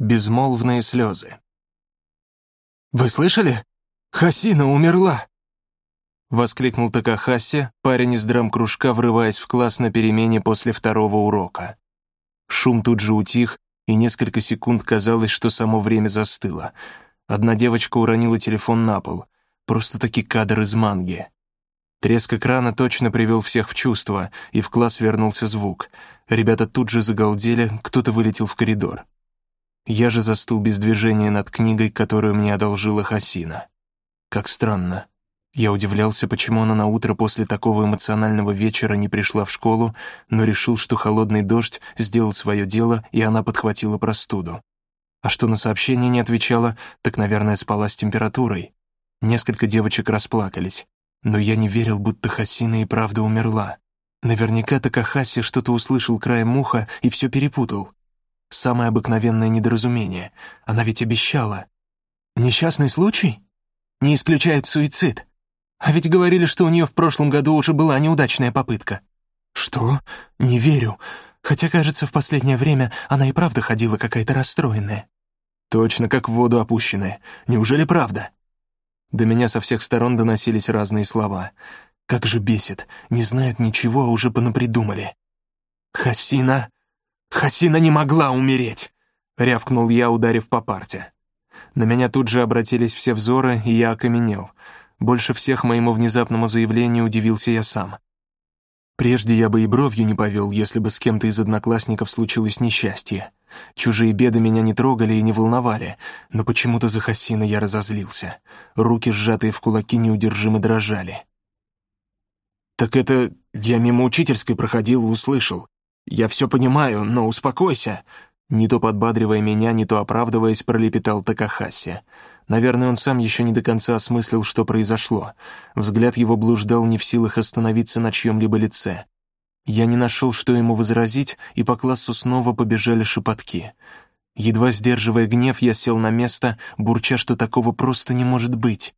Безмолвные слезы. «Вы слышали? Хасина умерла!» Воскликнул Такахаси, парень из драм-кружка, врываясь в класс на перемене после второго урока. Шум тут же утих, и несколько секунд казалось, что само время застыло. Одна девочка уронила телефон на пол. Просто-таки кадр из манги. Треск экрана точно привел всех в чувство, и в класс вернулся звук. Ребята тут же загалдели, кто-то вылетел в коридор. Я же застыл без движения над книгой, которую мне одолжила Хасина. Как странно. Я удивлялся, почему она на утро после такого эмоционального вечера не пришла в школу, но решил, что холодный дождь сделал свое дело, и она подхватила простуду. А что на сообщение не отвечала, так, наверное, спала с температурой. Несколько девочек расплакались. Но я не верил, будто Хасина и правда умерла. Наверняка Такахаси что-то услышал краем уха и все перепутал. Самое обыкновенное недоразумение. Она ведь обещала. Несчастный случай? Не исключает суицид. А ведь говорили, что у нее в прошлом году уже была неудачная попытка. Что? Не верю. Хотя, кажется, в последнее время она и правда ходила какая-то расстроенная. Точно как в воду опущенная. Неужели правда? До меня со всех сторон доносились разные слова. Как же бесит. Не знают ничего, а уже понапридумали. «Хасина! Хасина не могла умереть!» — рявкнул я, ударив по парте. На меня тут же обратились все взоры, и я окаменел — больше всех моему внезапному заявлению удивился я сам. Прежде я бы и бровью не повел, если бы с кем-то из одноклассников случилось несчастье. Чужие беды меня не трогали и не волновали, но почему-то за Хасина я разозлился. Руки, сжатые в кулаки, неудержимо дрожали. «Так это я мимо учительской проходил и услышал. Я все понимаю, но успокойся!» Не то подбадривая меня, не то оправдываясь, пролепетал Такахаси. Наверное, он сам еще не до конца осмыслил, что произошло. Взгляд его блуждал не в силах остановиться на чьем-либо лице. Я не нашел, что ему возразить, и по классу снова побежали шепотки. Едва сдерживая гнев, я сел на место, бурча, что такого просто не может быть.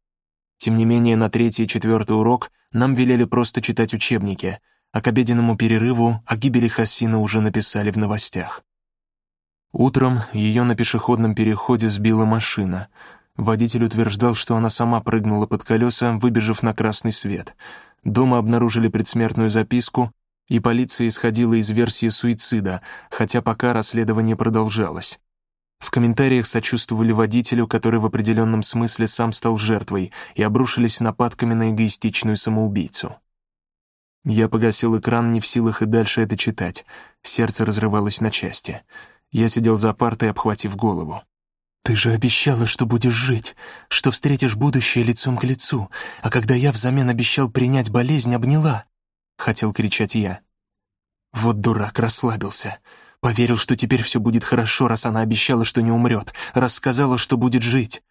Тем не менее, на третий и четвертый урок нам велели просто читать учебники, а к обеденному перерыву о гибели Хасина уже написали в новостях. Утром ее на пешеходном переходе сбила машина — Водитель утверждал, что она сама прыгнула под колеса, выбежав на красный свет. Дома обнаружили предсмертную записку, и полиция исходила из версии суицида, хотя пока расследование продолжалось. В комментариях сочувствовали водителю, который в определенном смысле сам стал жертвой, и обрушились нападками на эгоистичную самоубийцу. Я погасил экран, не в силах и дальше это читать. Сердце разрывалось на части. Я сидел за партой, обхватив голову. «Ты же обещала, что будешь жить, что встретишь будущее лицом к лицу, а когда я взамен обещал принять болезнь, обняла!» — хотел кричать я. Вот дурак, расслабился. Поверил, что теперь все будет хорошо, раз она обещала, что не умрет, раз сказала, что будет жить.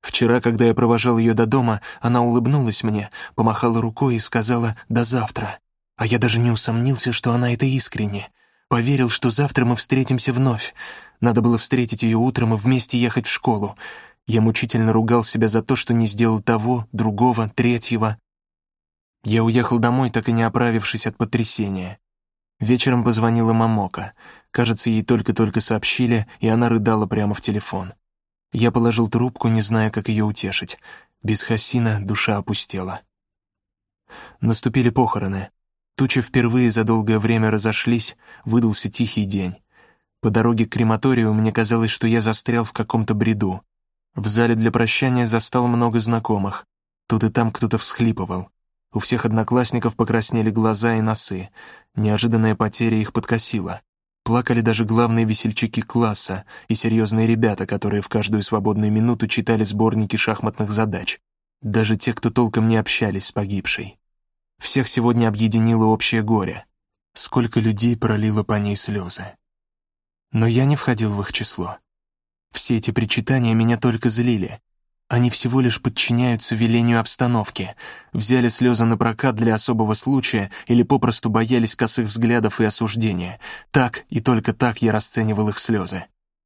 Вчера, когда я провожал ее до дома, она улыбнулась мне, помахала рукой и сказала «до завтра». А я даже не усомнился, что она это искренне. Поверил, что завтра мы встретимся вновь. Надо было встретить ее утром и вместе ехать в школу. Я мучительно ругал себя за то, что не сделал того, другого, третьего. Я уехал домой, так и не оправившись от потрясения. Вечером позвонила Мамока. Кажется, ей только-только сообщили, и она рыдала прямо в телефон. Я положил трубку, не зная, как ее утешить. Без Хасина душа опустела. Наступили похороны. Тучи впервые за долгое время разошлись, выдался тихий день. По дороге к крематорию мне казалось, что я застрял в каком-то бреду. В зале для прощания застал много знакомых. Тут и там кто-то всхлипывал. У всех одноклассников покраснели глаза и носы. Неожиданная потеря их подкосила. Плакали даже главные весельчаки класса и серьезные ребята, которые в каждую свободную минуту читали сборники шахматных задач. Даже те, кто толком не общались с погибшей. Всех сегодня объединило общее горе. Сколько людей пролило по ней слезы. Но я не входил в их число. Все эти причитания меня только злили. Они всего лишь подчиняются велению обстановки, взяли слезы на прокат для особого случая или попросту боялись косых взглядов и осуждения. Так и только так я расценивал их слезы.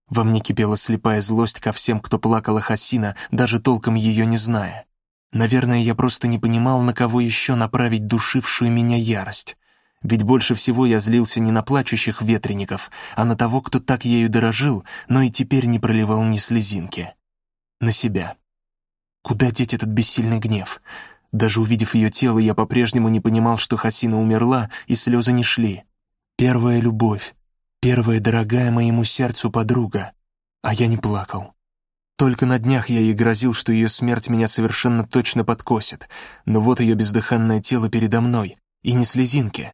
Во мне кипела слепая злость ко всем, кто плакал о Хасина, даже толком ее не зная. Наверное, я просто не понимал, на кого еще направить душившую меня ярость. Ведь больше всего я злился не на плачущих ветреников, а на того, кто так ею дорожил, но и теперь не проливал ни слезинки. На себя. Куда деть этот бессильный гнев? Даже увидев ее тело, я по-прежнему не понимал, что Хасина умерла, и слезы не шли. Первая любовь, первая дорогая моему сердцу подруга, а я не плакал. Только на днях я ей грозил, что ее смерть меня совершенно точно подкосит, но вот ее бездыханное тело передо мной, и не слезинки.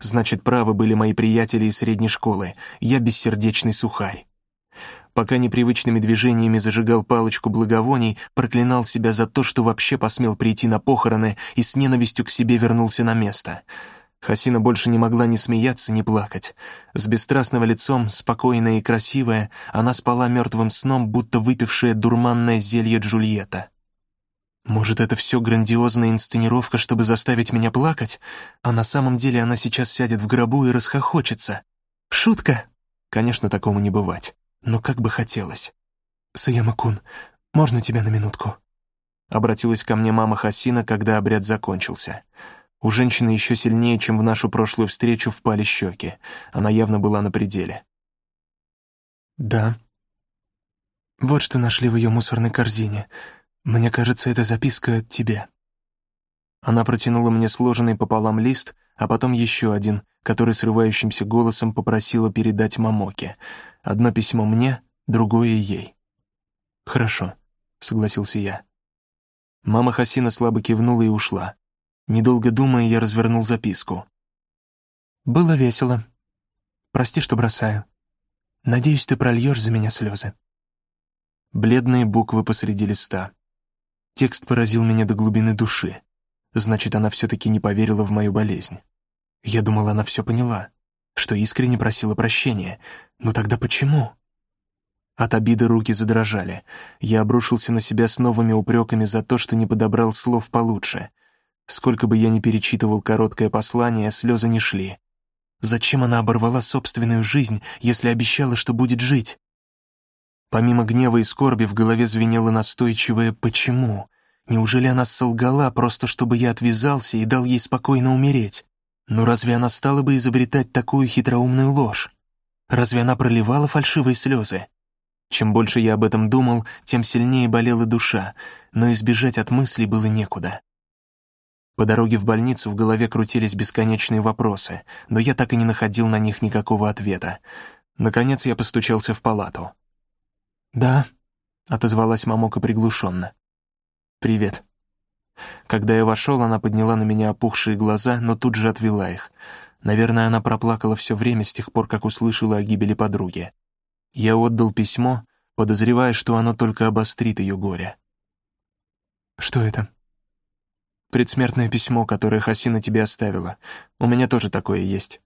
Значит, правы были мои приятели из средней школы, я бессердечный сухарь. Пока непривычными движениями зажигал палочку благовоний, проклинал себя за то, что вообще посмел прийти на похороны и с ненавистью к себе вернулся на место — Хасина больше не могла ни смеяться, ни плакать. С бесстрастным лицом, спокойная и красивая, она спала мертвым сном, будто выпившая дурманное зелье Джульетта. Может, это все грандиозная инсценировка, чтобы заставить меня плакать? А на самом деле она сейчас сядет в гробу и расхохочется. Шутка? Конечно, такому не бывать. Но как бы хотелось. «Саяма-кун, можно тебя на минутку?» Обратилась ко мне мама Хасина, когда обряд закончился. У женщины еще сильнее, чем в нашу прошлую встречу, впали щеки. Она явно была на пределе. «Да. Вот что нашли в ее мусорной корзине. Мне кажется, это записка от тебя». Она протянула мне сложенный пополам лист, а потом еще один, который срывающимся голосом попросила передать Мамоке. Одно письмо мне, другое ей. «Хорошо», — согласился я. Мама Хасина слабо кивнула и ушла. Недолго думая, я развернул записку. «Было весело. Прости, что бросаю. Надеюсь, ты прольешь за меня слезы». Бледные буквы посреди листа. Текст поразил меня до глубины души. Значит, она все-таки не поверила в мою болезнь. Я думала, она все поняла, что искренне просила прощения. Но тогда почему? От обиды руки задрожали. Я обрушился на себя с новыми упреками за то, что не подобрал слов получше — Сколько бы я ни перечитывал короткое послание, слезы не шли. Зачем она оборвала собственную жизнь, если обещала, что будет жить? Помимо гнева и скорби в голове звенело настойчивое «почему?». Неужели она солгала, просто чтобы я отвязался и дал ей спокойно умереть? Но разве она стала бы изобретать такую хитроумную ложь? Разве она проливала фальшивые слезы? Чем больше я об этом думал, тем сильнее болела душа, но избежать от мыслей было некуда. По дороге в больницу в голове крутились бесконечные вопросы, но я так и не находил на них никакого ответа. Наконец я постучался в палату. «Да», — отозвалась мамока приглушенно. «Привет». Когда я вошел, она подняла на меня опухшие глаза, но тут же отвела их. Наверное, она проплакала все время с тех пор, как услышала о гибели подруги. Я отдал письмо, подозревая, что оно только обострит ее горе. «Что это?» Предсмертное письмо, которое Хасина тебе оставила. У меня тоже такое есть».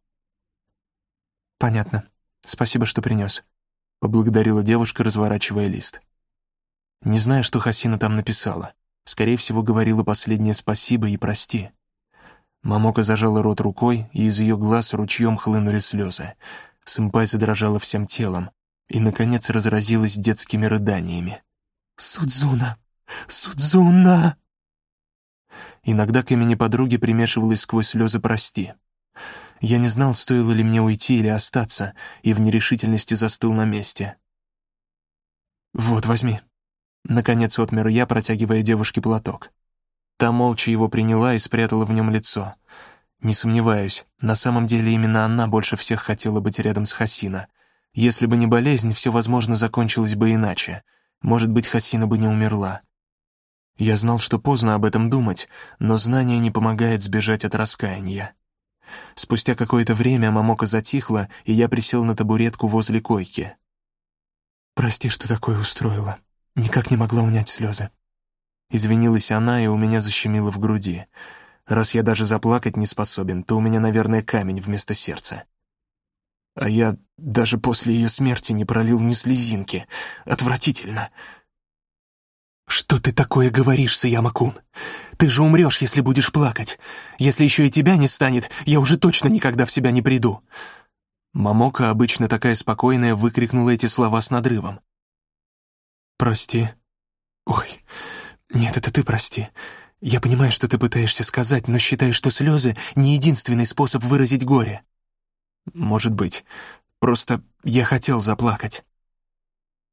«Понятно. Спасибо, что принес», — поблагодарила девушка, разворачивая лист. Не знаю, что Хасина там написала. Скорее всего, говорила последнее «спасибо» и «прости». Мамока зажала рот рукой, и из ее глаз ручьем хлынули слезы. Сэмпай задрожала всем телом и, наконец, разразилась детскими рыданиями. «Судзуна! Судзуна!» Иногда к имени подруги примешивалось сквозь слезы «прости». Я не знал, стоило ли мне уйти или остаться, и в нерешительности застыл на месте. «Вот, возьми». Наконец отмер я, протягивая девушке платок. Та молча его приняла и спрятала в нем лицо. Не сомневаюсь, на самом деле именно она больше всех хотела быть рядом с Хасина. Если бы не болезнь, все, возможно, закончилось бы иначе. Может быть, Хасина бы не умерла. Я знал, что поздно об этом думать, но знание не помогает сбежать от раскаяния. Спустя какое-то время Мамока затихла, и я присел на табуретку возле койки. «Прости, что такое устроила. Никак не могла унять слезы». Извинилась она, и у меня защемило в груди. Раз я даже заплакать не способен, то у меня, наверное, камень вместо сердца. А я даже после ее смерти не пролил ни слезинки. Отвратительно. «Что ты такое говоришь, Саямакун? Ты же умрешь, если будешь плакать. Если еще и тебя не станет, я уже точно никогда в себя не приду». Мамока, обычно такая спокойная, выкрикнула эти слова с надрывом. «Прости». «Ой, нет, это ты прости. Я понимаю, что ты пытаешься сказать, но считаю, что слезы — не единственный способ выразить горе. Может быть. Просто я хотел заплакать.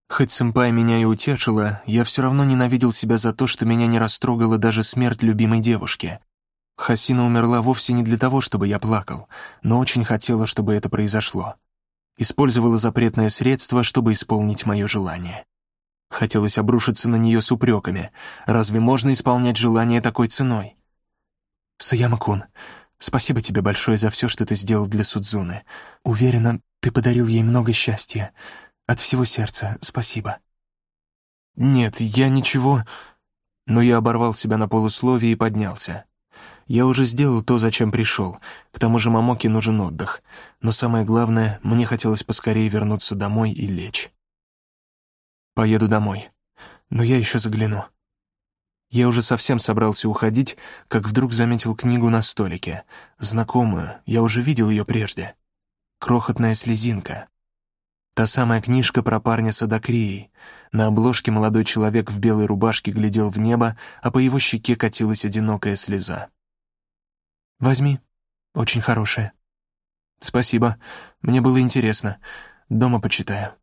Хоть сэмпай меня и утешила, я все равно ненавидел себя за то, что меня не растрогала даже смерть любимой девушки. Хасина умерла вовсе не для того, чтобы я плакал, но очень хотела, чтобы это произошло. Использовала запретное средство, чтобы исполнить мое желание. Хотелось обрушиться на нее с упреками. Разве можно исполнять желание такой ценой? Саяма-кун, спасибо тебе большое за все, что ты сделал для Судзуны. Уверена, ты подарил ей много счастья. От всего сердца спасибо. Нет, я ничего... Но я оборвал себя на полусловие и поднялся. Я уже сделал то, зачем пришел. К тому же Мамоке нужен отдых. Но самое главное, мне хотелось поскорее вернуться домой и лечь. Поеду домой. Но я еще загляну. Я уже совсем собрался уходить, как вдруг заметил книгу на столике. Знакомую, я уже видел ее прежде. Крохотная слезинка. Та самая книжка про парня с Адакрией. На обложке молодой человек в белой рубашке глядел в небо, а по его щеке катилась одинокая слеза. «Возьми. Очень хорошая». «Спасибо. Мне было интересно. Дома почитаю.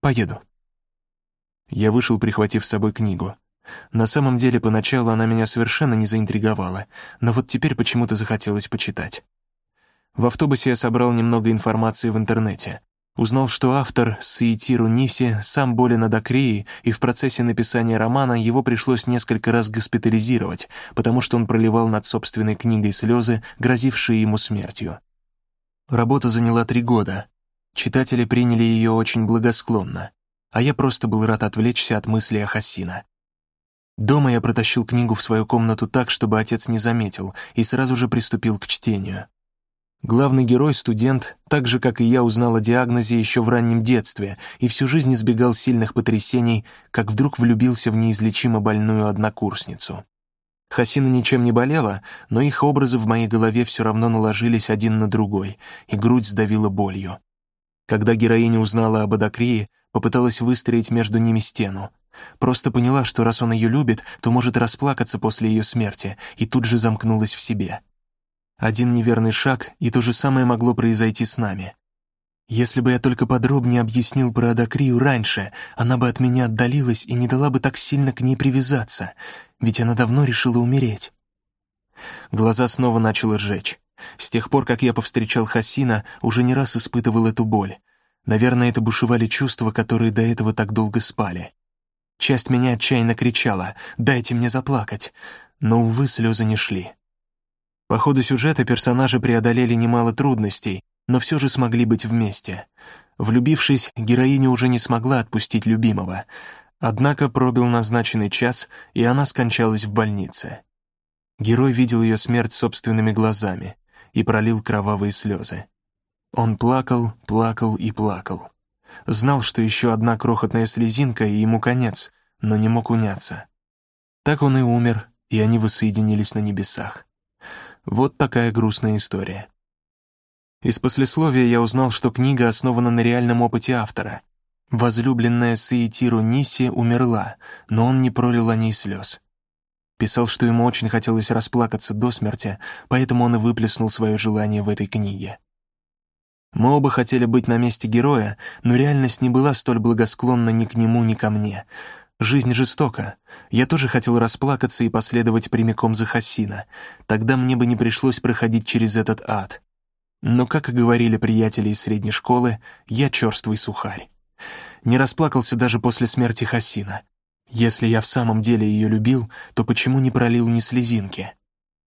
Поеду». Я вышел, прихватив с собой книгу. На самом деле, поначалу она меня совершенно не заинтриговала, но вот теперь почему-то захотелось почитать. В автобусе я собрал немного информации в интернете. Узнал, что автор Саитиру Ниси сам болен акрии, и в процессе написания романа его пришлось несколько раз госпитализировать, потому что он проливал над собственной книгой слезы, грозившие ему смертью. Работа заняла три года. Читатели приняли ее очень благосклонно а я просто был рад отвлечься от мысли о Хасина. Дома я протащил книгу в свою комнату так, чтобы отец не заметил, и сразу же приступил к чтению. Главный герой, студент, так же, как и я, узнал о диагнозе еще в раннем детстве и всю жизнь избегал сильных потрясений, как вдруг влюбился в неизлечимо больную однокурсницу. Хасина ничем не болела, но их образы в моей голове все равно наложились один на другой, и грудь сдавила болью. Когда героиня узнала об Адакрии, попыталась выстроить между ними стену. Просто поняла, что раз он ее любит, то может расплакаться после ее смерти, и тут же замкнулась в себе. Один неверный шаг, и то же самое могло произойти с нами. Если бы я только подробнее объяснил про Адакрию раньше, она бы от меня отдалилась и не дала бы так сильно к ней привязаться, ведь она давно решила умереть. Глаза снова начало сжечь. С тех пор, как я повстречал Хасина, уже не раз испытывал эту боль. Наверное, это бушевали чувства, которые до этого так долго спали. Часть меня отчаянно кричала «Дайте мне заплакать!», но, увы, слезы не шли. По ходу сюжета персонажи преодолели немало трудностей, но все же смогли быть вместе. Влюбившись, героиня уже не смогла отпустить любимого. Однако пробил назначенный час, и она скончалась в больнице. Герой видел ее смерть собственными глазами и пролил кровавые слезы. Он плакал, плакал и плакал. Знал, что еще одна крохотная слезинка, и ему конец, но не мог уняться. Так он и умер, и они воссоединились на небесах. Вот такая грустная история. Из послесловия я узнал, что книга основана на реальном опыте автора. Возлюбленная Саитиру Ниси умерла, но он не пролил о ней слез. Писал, что ему очень хотелось расплакаться до смерти, поэтому он и выплеснул свое желание в этой книге. Мы оба хотели быть на месте героя, но реальность не была столь благосклонна ни к нему, ни ко мне. Жизнь жестока. Я тоже хотел расплакаться и последовать прямиком за Хасина. Тогда мне бы не пришлось проходить через этот ад. Но, как и говорили приятели из средней школы, я черствый сухарь. Не расплакался даже после смерти Хасина. Если я в самом деле ее любил, то почему не пролил ни слезинки?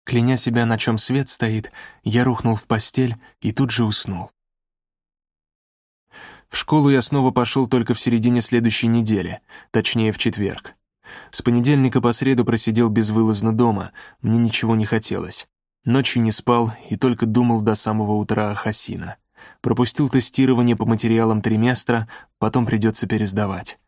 Кляня себя, на чем свет стоит, я рухнул в постель и тут же уснул. В школу я снова пошел только в середине следующей недели, точнее, в четверг. С понедельника по среду просидел безвылазно дома, мне ничего не хотелось. Ночью не спал и только думал до самого утра о Хасина. Пропустил тестирование по материалам триместра, потом придется пересдавать.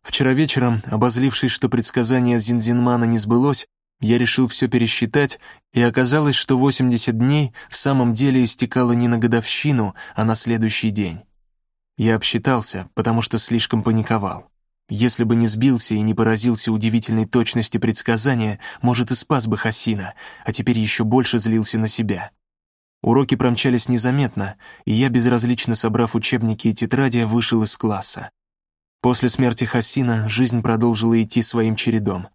Вчера вечером, обозлившись, что предсказание Зинзинмана не сбылось, я решил все пересчитать, и оказалось, что 80 дней в самом деле истекало не на годовщину, а на следующий день. Я обсчитался, потому что слишком паниковал. Если бы не сбился и не поразился удивительной точности предсказания, может, и спас бы Хасина, а теперь еще больше злился на себя. Уроки промчались незаметно, и я, безразлично собрав учебники и тетради, вышел из класса. После смерти Хасина жизнь продолжила идти своим чередом.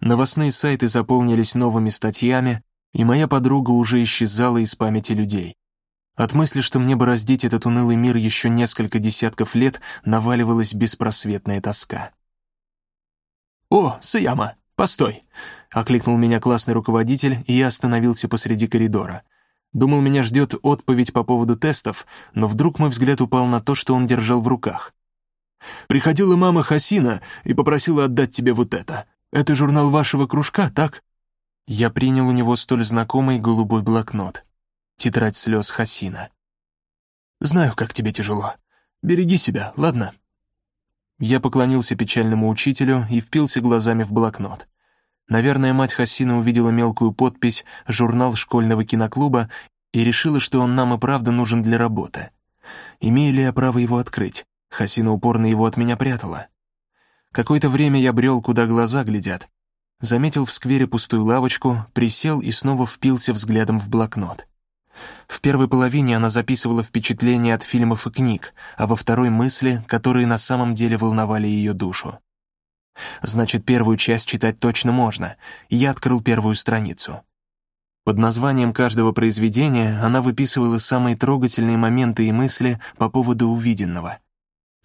Новостные сайты заполнились новыми статьями, и моя подруга уже исчезала из памяти людей. От мысли, что мне бы раздеть этот унылый мир еще несколько десятков лет, наваливалась беспросветная тоска. «О, Саяма, постой!» — окликнул меня классный руководитель, и я остановился посреди коридора. Думал, меня ждет отповедь по поводу тестов, но вдруг мой взгляд упал на то, что он держал в руках. Приходила мама Хасина и попросила отдать тебе вот это. Это журнал вашего кружка, так?» Я принял у него столь знакомый голубой блокнот. Тетрадь слез Хасина. «Знаю, как тебе тяжело. Береги себя, ладно?» Я поклонился печальному учителю и впился глазами в блокнот. Наверное, мать Хасина увидела мелкую подпись «Журнал школьного киноклуба» и решила, что он нам и правда нужен для работы. Имею ли я право его открыть? Хасина упорно его от меня прятала. Какое-то время я брел, куда глаза глядят. Заметил в сквере пустую лавочку, присел и снова впился взглядом в блокнот. В первой половине она записывала впечатления от фильмов и книг, а во второй — мысли, которые на самом деле волновали ее душу. Значит, первую часть читать точно можно, я открыл первую страницу. Под названием каждого произведения она выписывала самые трогательные моменты и мысли по поводу увиденного —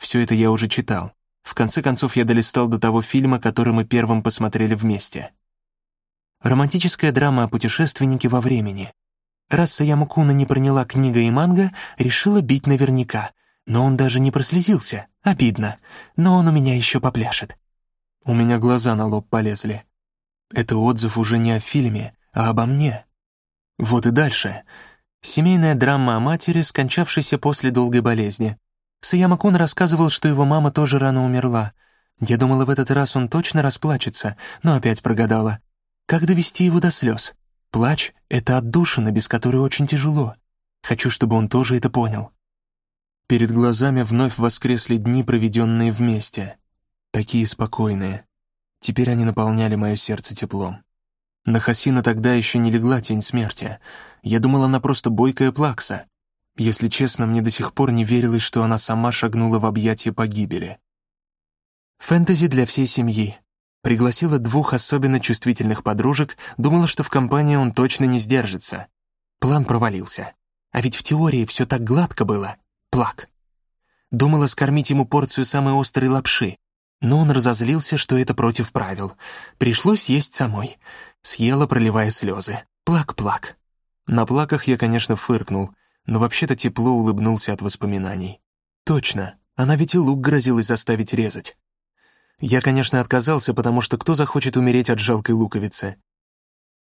все это я уже читал. В конце концов, я долистал до того фильма, который мы первым посмотрели вместе. Романтическая драма о путешественнике во времени. Раз Саяма Куна не проняла книга и манга, решила бить наверняка. Но он даже не прослезился. Обидно. Но он у меня еще попляшет. У меня глаза на лоб полезли. Это отзыв уже не о фильме, а обо мне. Вот и дальше. Семейная драма о матери, скончавшейся после долгой болезни. Саяма-кун рассказывал, что его мама тоже рано умерла. Я думала, в этот раз он точно расплачется, но опять прогадала. Как довести его до слез? Плач — это отдушина, без которой очень тяжело. Хочу, чтобы он тоже это понял. Перед глазами вновь воскресли дни, проведенные вместе. Такие спокойные. Теперь они наполняли мое сердце теплом. На Хасина тогда еще не легла тень смерти. Я думала, она просто бойкая плакса. Если честно, мне до сих пор не верилось, что она сама шагнула в объятия погибели. Фэнтези для всей семьи. Пригласила двух особенно чувствительных подружек, думала, что в компании он точно не сдержится. План провалился. А ведь в теории все так гладко было. Плак. Думала скормить ему порцию самой острой лапши, но он разозлился, что это против правил. Пришлось есть самой. Съела, проливая слезы. Плак-плак. На плаках я, конечно, фыркнул — но вообще-то тепло улыбнулся от воспоминаний. Точно, она ведь и лук грозилась заставить резать. Я, конечно, отказался, потому что кто захочет умереть от жалкой луковицы?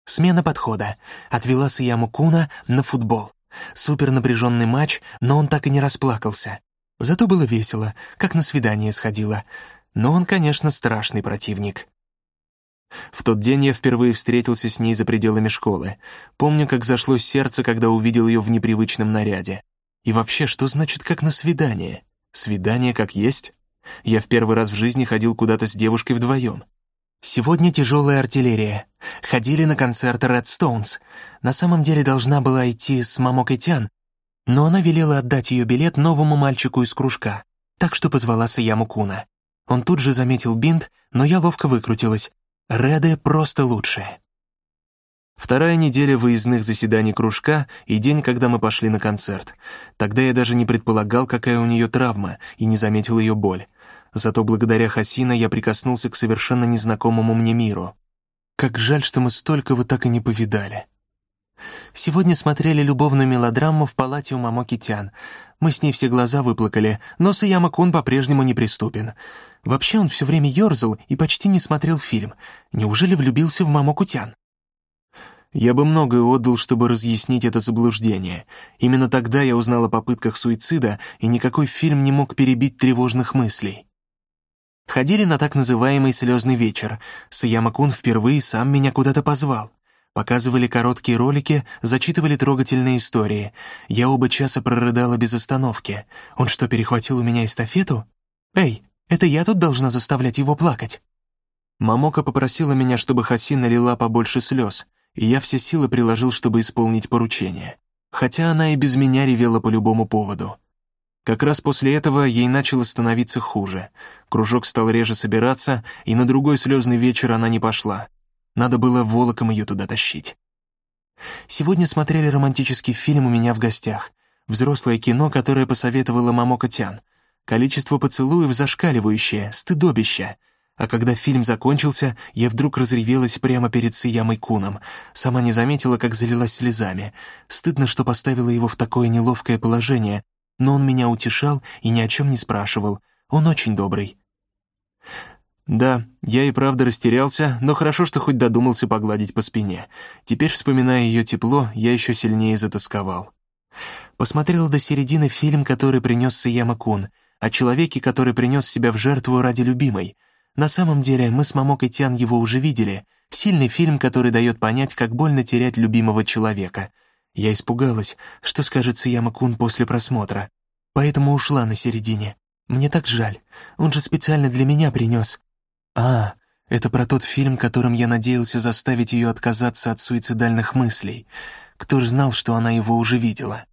Смена подхода. Отвела Саяму Куна на футбол. Супер напряженный матч, но он так и не расплакался. Зато было весело, как на свидание сходила. Но он, конечно, страшный противник. В тот день я впервые встретился с ней за пределами школы. Помню, как зашло сердце, когда увидел ее в непривычном наряде. И вообще, что значит «как на свидание»? Свидание как есть? Я в первый раз в жизни ходил куда-то с девушкой вдвоем. Сегодня тяжелая артиллерия. Ходили на концерт Red Stones. На самом деле должна была идти с Мамокой Тян, но она велела отдать ее билет новому мальчику из кружка, так что позвала Саяму Куна. Он тут же заметил бинт, но я ловко выкрутилась. Реды просто лучшие. Вторая неделя выездных заседаний кружка и день, когда мы пошли на концерт. Тогда я даже не предполагал, какая у нее травма, и не заметил ее боль. Зато благодаря Хасина я прикоснулся к совершенно незнакомому мне миру. Как жаль, что мы столько вот так и не повидали. Сегодня смотрели любовную мелодраму в палате у Мамоки Тян. Мы с ней все глаза выплакали, но Саяма Кун по-прежнему неприступен. Вообще он все время ерзал и почти не смотрел фильм. Неужели влюбился в маму Кутян? Я бы многое отдал, чтобы разъяснить это заблуждение. Именно тогда я узнал о попытках суицида, и никакой фильм не мог перебить тревожных мыслей. Ходили на так называемый слезный вечер. Саяма-кун впервые сам меня куда-то позвал. Показывали короткие ролики, зачитывали трогательные истории. Я оба часа прорыдала без остановки. Он что, перехватил у меня эстафету? Эй, Это я тут должна заставлять его плакать?» Мамока попросила меня, чтобы Хасина налила побольше слез, и я все силы приложил, чтобы исполнить поручение. Хотя она и без меня ревела по любому поводу. Как раз после этого ей начало становиться хуже. Кружок стал реже собираться, и на другой слезный вечер она не пошла. Надо было волоком ее туда тащить. Сегодня смотрели романтический фильм у меня в гостях. Взрослое кино, которое посоветовала Мамока Тян. Количество поцелуев зашкаливающее, стыдобище. А когда фильм закончился, я вдруг разревелась прямо перед Сиямой Куном. Сама не заметила, как залилась слезами. Стыдно, что поставила его в такое неловкое положение, но он меня утешал и ни о чем не спрашивал. Он очень добрый. Да, я и правда растерялся, но хорошо, что хоть додумался погладить по спине. Теперь, вспоминая ее тепло, я еще сильнее затасковал. Посмотрел до середины фильм, который принес Саяма Кун, о человеке, который принес себя в жертву ради любимой. На самом деле, мы с Мамокой Тян его уже видели. Сильный фильм, который дает понять, как больно терять любимого человека — я испугалась, что скажет Сияма-кун после просмотра, поэтому ушла на середине. Мне так жаль, он же специально для меня принес. А, это про тот фильм, которым я надеялся заставить ее отказаться от суицидальных мыслей. Кто ж знал, что она его уже видела?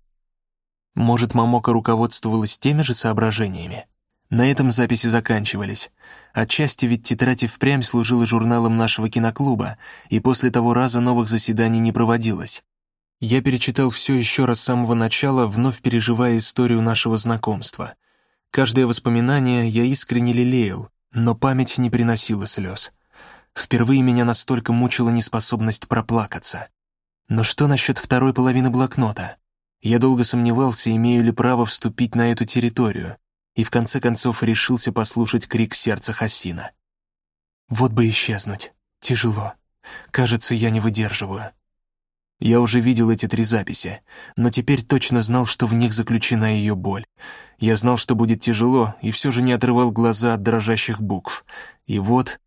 Может, Мамока руководствовалась теми же соображениями? На этом записи заканчивались. Отчасти ведь тетрадь и впрямь служила журналом нашего киноклуба, и после того раза новых заседаний не проводилось. Я перечитал все еще раз с самого начала, вновь переживая историю нашего знакомства. Каждое воспоминание я искренне лелеял, но память не приносила слез. Впервые меня настолько мучила неспособность проплакаться. Но что насчет второй половины блокнота? Я долго сомневался, имею ли право вступить на эту территорию, и в конце концов решился послушать крик сердца Хасина. Вот бы исчезнуть. Тяжело. Кажется, я не выдерживаю. Я уже видел эти три записи, но теперь точно знал, что в них заключена ее боль. Я знал, что будет тяжело, и все же не отрывал глаза от дрожащих букв. И вот...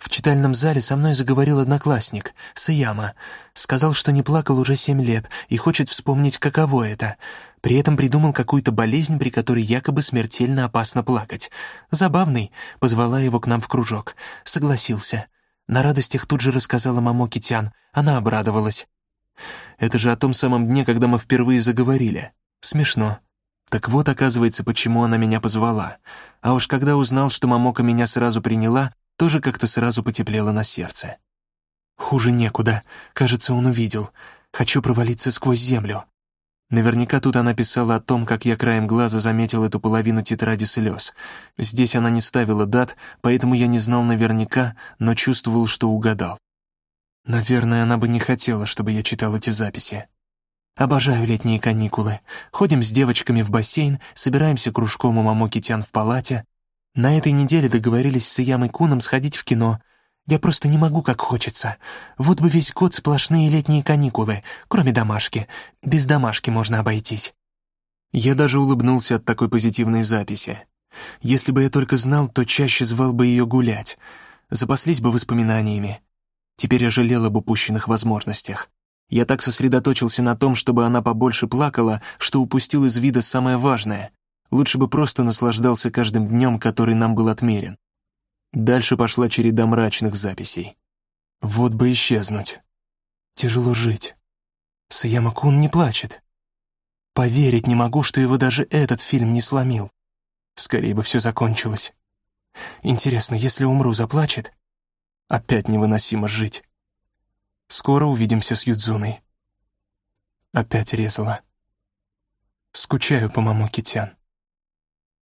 В читальном зале со мной заговорил одноклассник, Саяма. Сказал, что не плакал уже семь лет и хочет вспомнить, каково это. При этом придумал какую-то болезнь, при которой якобы смертельно опасно плакать. Забавный, позвала его к нам в кружок. Согласился. На радостях тут же рассказала мамо Китян. Она обрадовалась. Это же о том самом дне, когда мы впервые заговорили. Смешно. Так вот, оказывается, почему она меня позвала. А уж когда узнал, что мамока меня сразу приняла, тоже как-то сразу потеплело на сердце. Хуже некуда. Кажется, он увидел. Хочу провалиться сквозь землю. Наверняка тут она писала о том, как я краем глаза заметил эту половину тетради слез. Здесь она не ставила дат, поэтому я не знал наверняка, но чувствовал, что угадал. Наверное, она бы не хотела, чтобы я читал эти записи. Обожаю летние каникулы. Ходим с девочками в бассейн, собираемся кружком у мамоки Тян в палате. На этой неделе договорились с Ямой Куном сходить в кино, я просто не могу, как хочется. Вот бы весь год сплошные летние каникулы, кроме домашки. Без домашки можно обойтись». Я даже улыбнулся от такой позитивной записи. Если бы я только знал, то чаще звал бы ее гулять. Запаслись бы воспоминаниями. Теперь я жалел об упущенных возможностях. Я так сосредоточился на том, чтобы она побольше плакала, что упустил из вида самое важное. Лучше бы просто наслаждался каждым днем, который нам был отмерен. Дальше пошла череда мрачных записей. Вот бы исчезнуть. Тяжело жить. Саяма-кун не плачет. Поверить не могу, что его даже этот фильм не сломил. Скорее бы все закончилось. Интересно, если умру, заплачет? Опять невыносимо жить. Скоро увидимся с Юдзуной. Опять резала. Скучаю по маму Китян.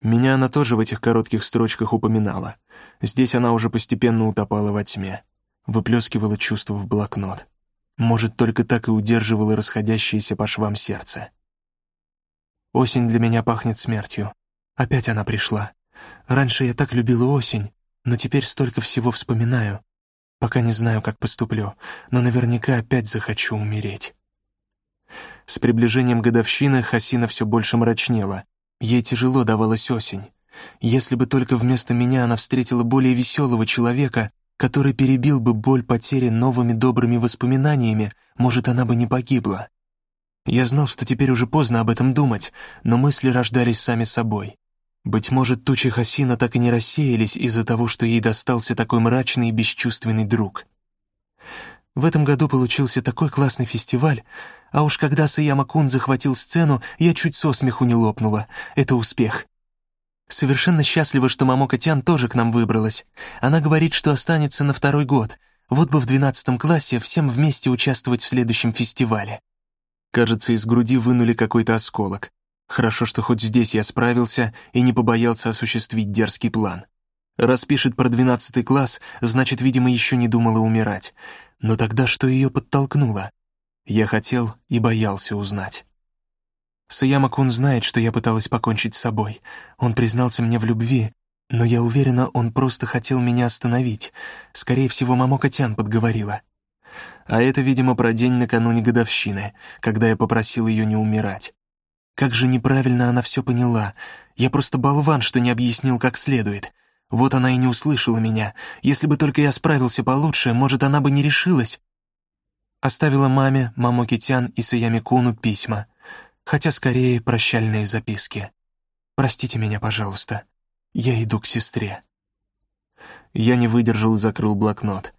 Меня она тоже в этих коротких строчках упоминала. Здесь она уже постепенно утопала во тьме, выплескивала чувства в блокнот. Может, только так и удерживала расходящееся по швам сердце. Осень для меня пахнет смертью. Опять она пришла. Раньше я так любила осень, но теперь столько всего вспоминаю. Пока не знаю, как поступлю, но наверняка опять захочу умереть. С приближением годовщины Хасина все больше мрачнела, Ей тяжело давалась осень. Если бы только вместо меня она встретила более веселого человека, который перебил бы боль потери новыми добрыми воспоминаниями, может, она бы не погибла. Я знал, что теперь уже поздно об этом думать, но мысли рождались сами собой. Быть может, тучи Хасина так и не рассеялись из-за того, что ей достался такой мрачный и бесчувственный друг. В этом году получился такой классный фестиваль, а уж когда Саяма-кун захватил сцену, я чуть со смеху не лопнула. Это успех. Совершенно счастлива, что Мамока Тян тоже к нам выбралась. Она говорит, что останется на второй год. Вот бы в двенадцатом классе всем вместе участвовать в следующем фестивале. Кажется, из груди вынули какой-то осколок. Хорошо, что хоть здесь я справился и не побоялся осуществить дерзкий план. Раз пишет про двенадцатый класс, значит, видимо, еще не думала умирать. Но тогда что ее подтолкнуло? Я хотел и боялся узнать. Саяма-кун знает, что я пыталась покончить с собой. Он признался мне в любви, но я уверена, он просто хотел меня остановить. Скорее всего, Мамока Тян подговорила. А это, видимо, про день накануне годовщины, когда я попросил ее не умирать. Как же неправильно она все поняла. Я просто болван, что не объяснил как следует. Вот она и не услышала меня. Если бы только я справился получше, может, она бы не решилась. Оставила маме, Мамоке Тян и Саями Куну письма хотя скорее прощальные записки. «Простите меня, пожалуйста. Я иду к сестре». Я не выдержал и закрыл блокнот.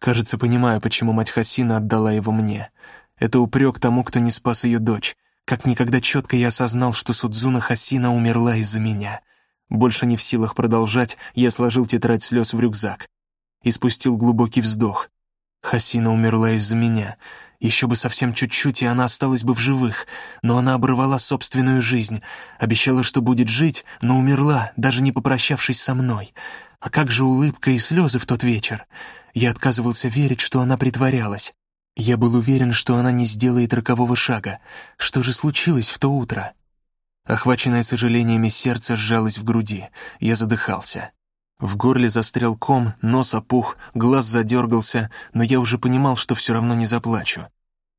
Кажется, понимаю, почему мать Хасина отдала его мне. Это упрек тому, кто не спас ее дочь. Как никогда четко я осознал, что Судзуна Хасина умерла из-за меня. Больше не в силах продолжать, я сложил тетрадь слез в рюкзак и спустил глубокий вздох. Хасина умерла из-за меня. Еще бы совсем чуть-чуть, и она осталась бы в живых, но она оборвала собственную жизнь, обещала, что будет жить, но умерла, даже не попрощавшись со мной. А как же улыбка и слезы в тот вечер? Я отказывался верить, что она притворялась. Я был уверен, что она не сделает рокового шага. Что же случилось в то утро? Охваченное сожалениями сердце сжалось в груди. Я задыхался. В горле застрял ком, нос опух, глаз задергался, но я уже понимал, что все равно не заплачу.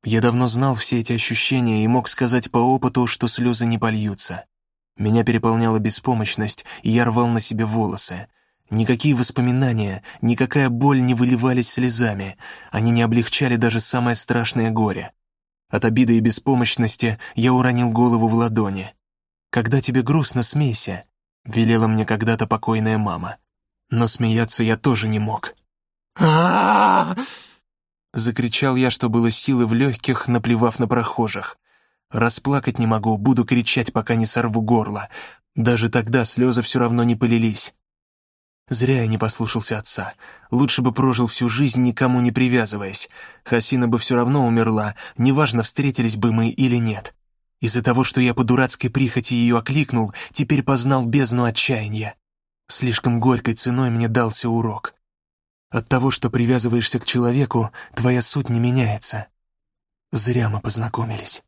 Я давно знал все эти ощущения и мог сказать по опыту, что слезы не польются. Меня переполняла беспомощность, и я рвал на себе волосы. Никакие воспоминания, никакая боль не выливались слезами, они не облегчали даже самое страшное горе. От обиды и беспомощности я уронил голову в ладони. «Когда тебе грустно, смейся», — велела мне когда-то покойная мама но смеяться я тоже не мог. Закричал я, что было силы в легких, наплевав на прохожих. Расплакать не могу, буду кричать, пока не сорву горло. Даже тогда слезы все равно не полились. Зря я не послушался отца. Лучше бы прожил всю жизнь, никому не привязываясь. Хасина бы все равно умерла, неважно, встретились бы мы или нет. Из-за того, что я по дурацкой прихоти ее окликнул, теперь познал бездну отчаяния. Слишком горькой ценой мне дался урок. От того, что привязываешься к человеку, твоя суть не меняется. Зря мы познакомились.